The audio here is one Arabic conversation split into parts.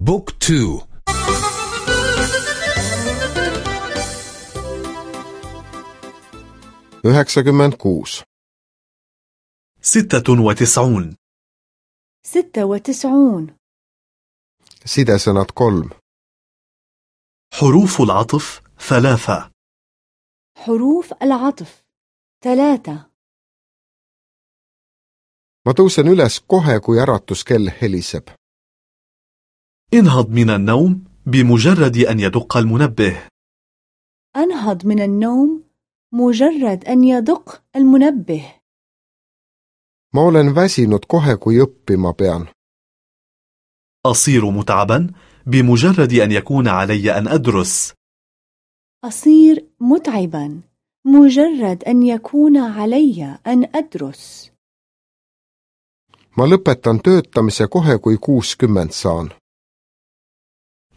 بوك تو. يهكسة كمان كوس ستة وتسعون. ستة وتسعون. سيدة سنة كلم حروف العطف ثلاثة. حروف العطف ثلاثة. ما توسن يلس كوهي كو يراتوس كل هليسب انهض من النوم بمجرد أن يدق المنبه. أنهض من النوم مجرد أن يدق المنبه. Ma olen väsinud kohe kui õppima pean. أصير متعبا بمجرد أن يكون علي أن أدرس. أصير متعبا مجرد أن يكون علي أن أدرس. Ma lõpetan töötamise kohe kui kuuskümmend saan.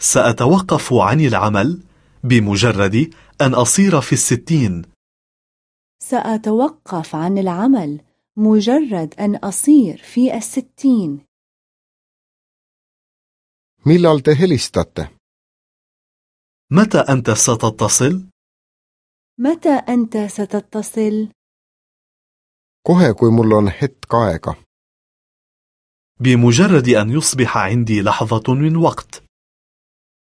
سأتوقف عن العمل بمجرد أن أصير في الستين. سأتوقف عن العمل مجرد أن أصير في الستين. Millal te متى أنت ستتصل؟ متى أنت ستتصل؟ kohe kui mul on hetk aega. بمجرد أن يصبح عندي لحظة من وقت.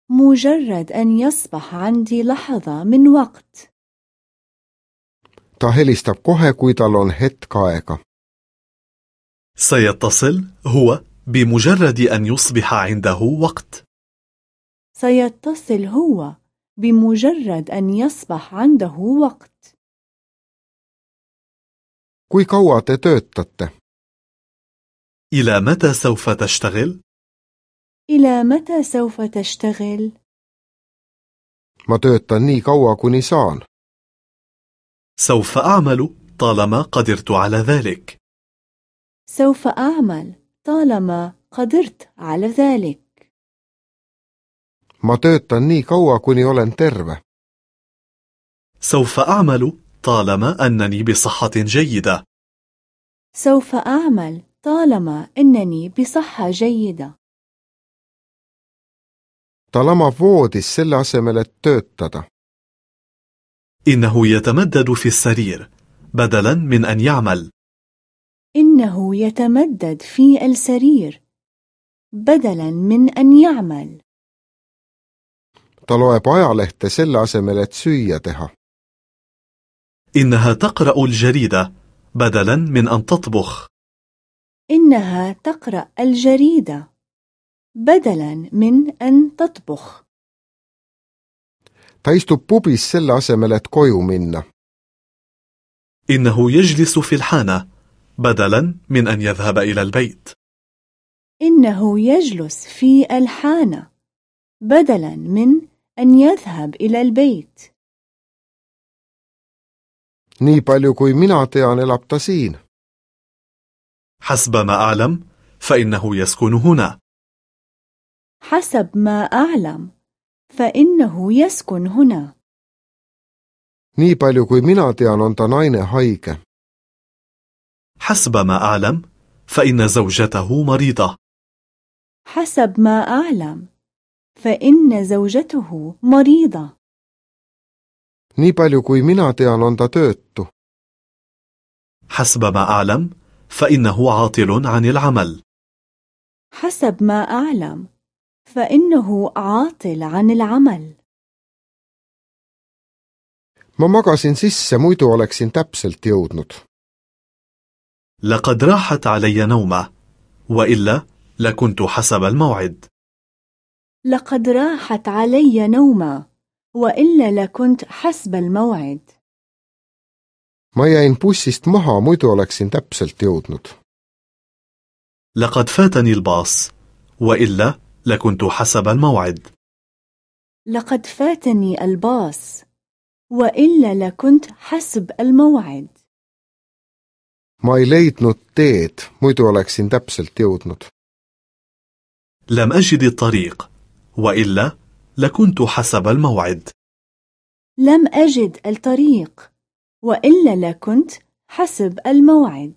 مجرد أن يصبح عندي لحظة من وقت. ta helistab kohe kui tal on hetk aega سيتصل هو بمجرد أن يصبح عنده وقت. سيتصل هو بمجرد أن يصبح عنده وقت. kui kaua te töötate إلى متى سوف تشتغل؟ إلى متى سوف تشتغل؟ ma töötan nii kaua kuni saan سوف أعمل طالما قدرت على ذلك. سوف أعمل طالما قدرت على ذلك. ma töötan nii kaua kuni olen terve سوف أعمل طالما أنني بصحة جيدة. سوف أعمل طالما أنني بصحة جيدة. Ta lamab voodis selle asemel et töötada. إنه يتمدد في السرير بدلا من أن يعمل. إنه يتمدد في السرير بدلا من أن يعمل. Ta loeb ajalehte selle asemel et süüa teha. إنها تقرأ الجريدة بدلا من أن تطبخ. إنها تقرأ الجريدة. بدلا من أن تطبخ. ta istub pubis selle asemel et koju minna إنه يجلس في الحانة بدلا من أن يذهب إلى البيت. إنه يجلس في الحانة بدلا من أن يذهب إلى البيت. Nii palju kui mina tean elab ta siin. حسب ما أعلم فإنه يسكن هنا. حسب ما أعلم فإنه يسكن هنا. Nii palju kui mina tean on ta naine haige. حسب ما أعلم فإن زوجته مريضة. حسب ما أعلم فإن زوجته مريضة. Nii palju kui mina tean on ta töötu. حسب ما أعلم فإنه عاطل عن العمل. حسب ما أعلم فإنه عاطل عن العمل. Ma magasin sisse muidu oleksin täpselt jõudnud. لقد راحت علي نومة وإلا لكنت حسب الموعد. لقد راحت علي نومة وإلا لكنت حسب الموعد. Ma jäin bussist maha muidu oleksin täpselt jõudnud. لقد فاتني الباص وإلا لكنت حسب الموعد. لقد فاتني الباص وإلا لكنت حسب الموعد. Ma ei leidnud teed muidu oleksin täpselt jõudnud. لم أجد الطريق وإلا لكنت حسب الموعد. لم أجد الطريق وإلا لكنت حسب الموعد.